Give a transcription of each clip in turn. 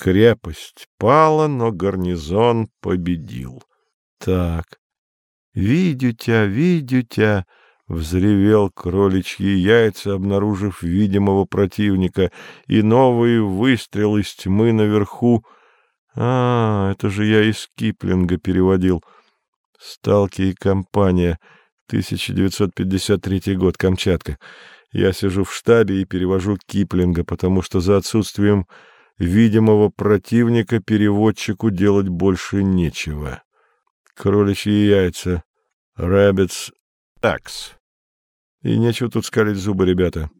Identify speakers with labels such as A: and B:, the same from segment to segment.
A: Крепость пала, но гарнизон победил. Так, видю тебя, видю тебя, — взревел кроличьи яйца, обнаружив видимого противника, и новые выстрелы из тьмы наверху. А, это же я из Киплинга переводил. Сталки и компания. 1953 год, Камчатка. Я сижу в штабе и перевожу Киплинга, потому что за отсутствием видимого противника переводчику делать больше нечего. Кроличьи яйца. Rabbits Tax. И нечего тут скалить зубы, ребята.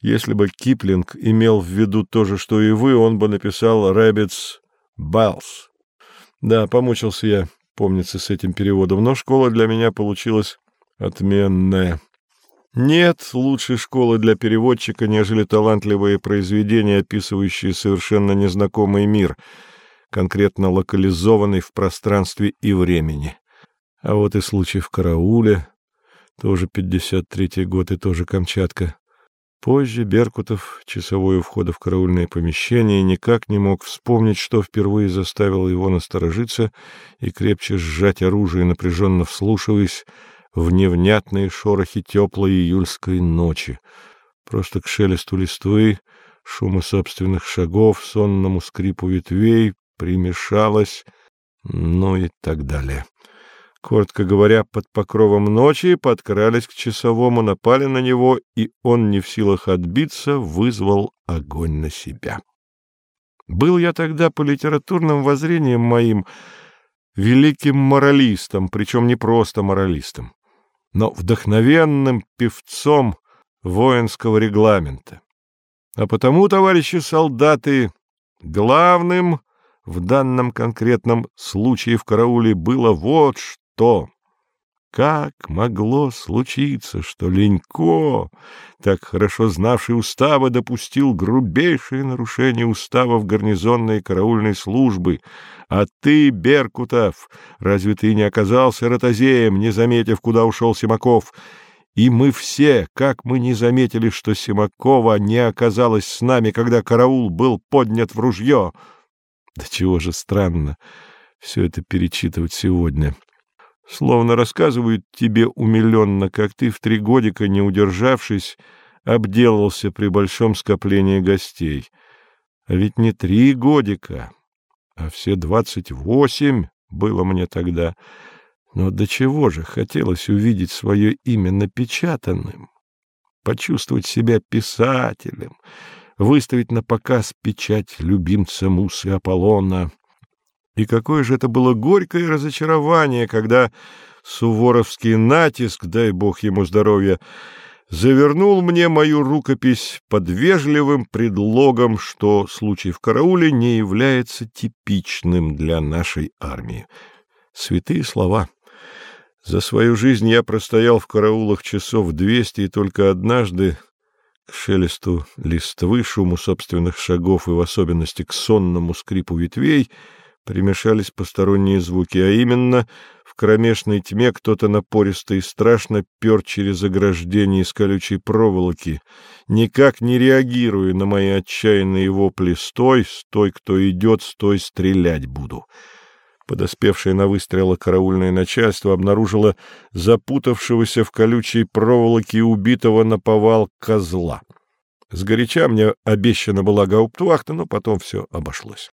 A: Если бы Киплинг имел в виду то же, что и вы, он бы написал Rabbits Balls. Да, помучился я, помнится, с этим переводом, но школа для меня получилась отменная. Нет лучшей школы для переводчика, нежели талантливые произведения, описывающие совершенно незнакомый мир, конкретно локализованный в пространстве и времени. А вот и случай в карауле, тоже 53-й год и тоже Камчатка. Позже Беркутов, часовой у входа в караульное помещение, никак не мог вспомнить, что впервые заставило его насторожиться и крепче сжать оружие, напряженно вслушиваясь, в невнятные шорохи теплой июльской ночи, просто к шелесту листвы, шуму собственных шагов, сонному скрипу ветвей примешалось, ну и так далее. Коротко говоря, под покровом ночи подкрались к часовому, напали на него, и он, не в силах отбиться, вызвал огонь на себя. Был я тогда по литературным воззрениям моим великим моралистом, причем не просто моралистом но вдохновенным певцом воинского регламента. А потому, товарищи солдаты, главным в данном конкретном случае в карауле было вот что. Как могло случиться, что Ленько, так хорошо знавший уставы, допустил грубейшее нарушение уставов гарнизонной караульной службы, а ты, Беркутов, разве ты не оказался ротозеем, не заметив, куда ушел Симаков? И мы все, как мы не заметили, что Симакова не оказалось с нами, когда караул был поднят в ружье? Да чего же странно все это перечитывать сегодня. Словно рассказывают тебе умиленно, как ты в три годика, не удержавшись, обделался при большом скоплении гостей. А ведь не три годика, а все двадцать восемь было мне тогда. Но до чего же хотелось увидеть свое имя напечатанным, почувствовать себя писателем, выставить на показ печать любимца Мусы Аполлона. И какое же это было горькое разочарование, когда суворовский натиск, дай бог ему здоровья, завернул мне мою рукопись под вежливым предлогом, что случай в карауле не является типичным для нашей армии. Святые слова. За свою жизнь я простоял в караулах часов двести, и только однажды к шелесту листвы, шуму собственных шагов и в особенности к сонному скрипу ветвей примешались посторонние звуки, а именно кромешной тьме кто-то напористо и страшно пер через ограждение из колючей проволоки, никак не реагируя на мои отчаянные вопли «Стой! Стой! Кто идет! Стой! Стрелять буду!» Подоспевшее на выстрелы караульное начальство обнаружило запутавшегося в колючей проволоке убитого наповал козла. Сгоряча мне обещана была гауптвахта, но потом все обошлось.